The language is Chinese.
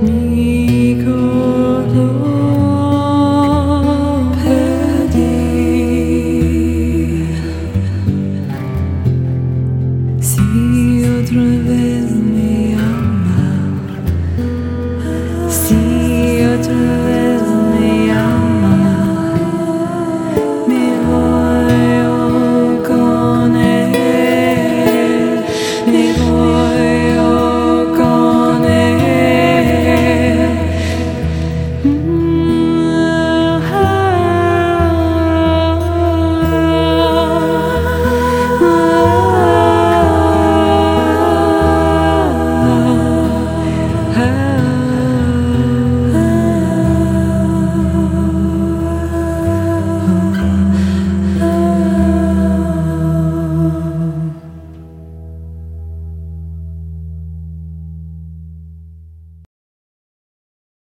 你。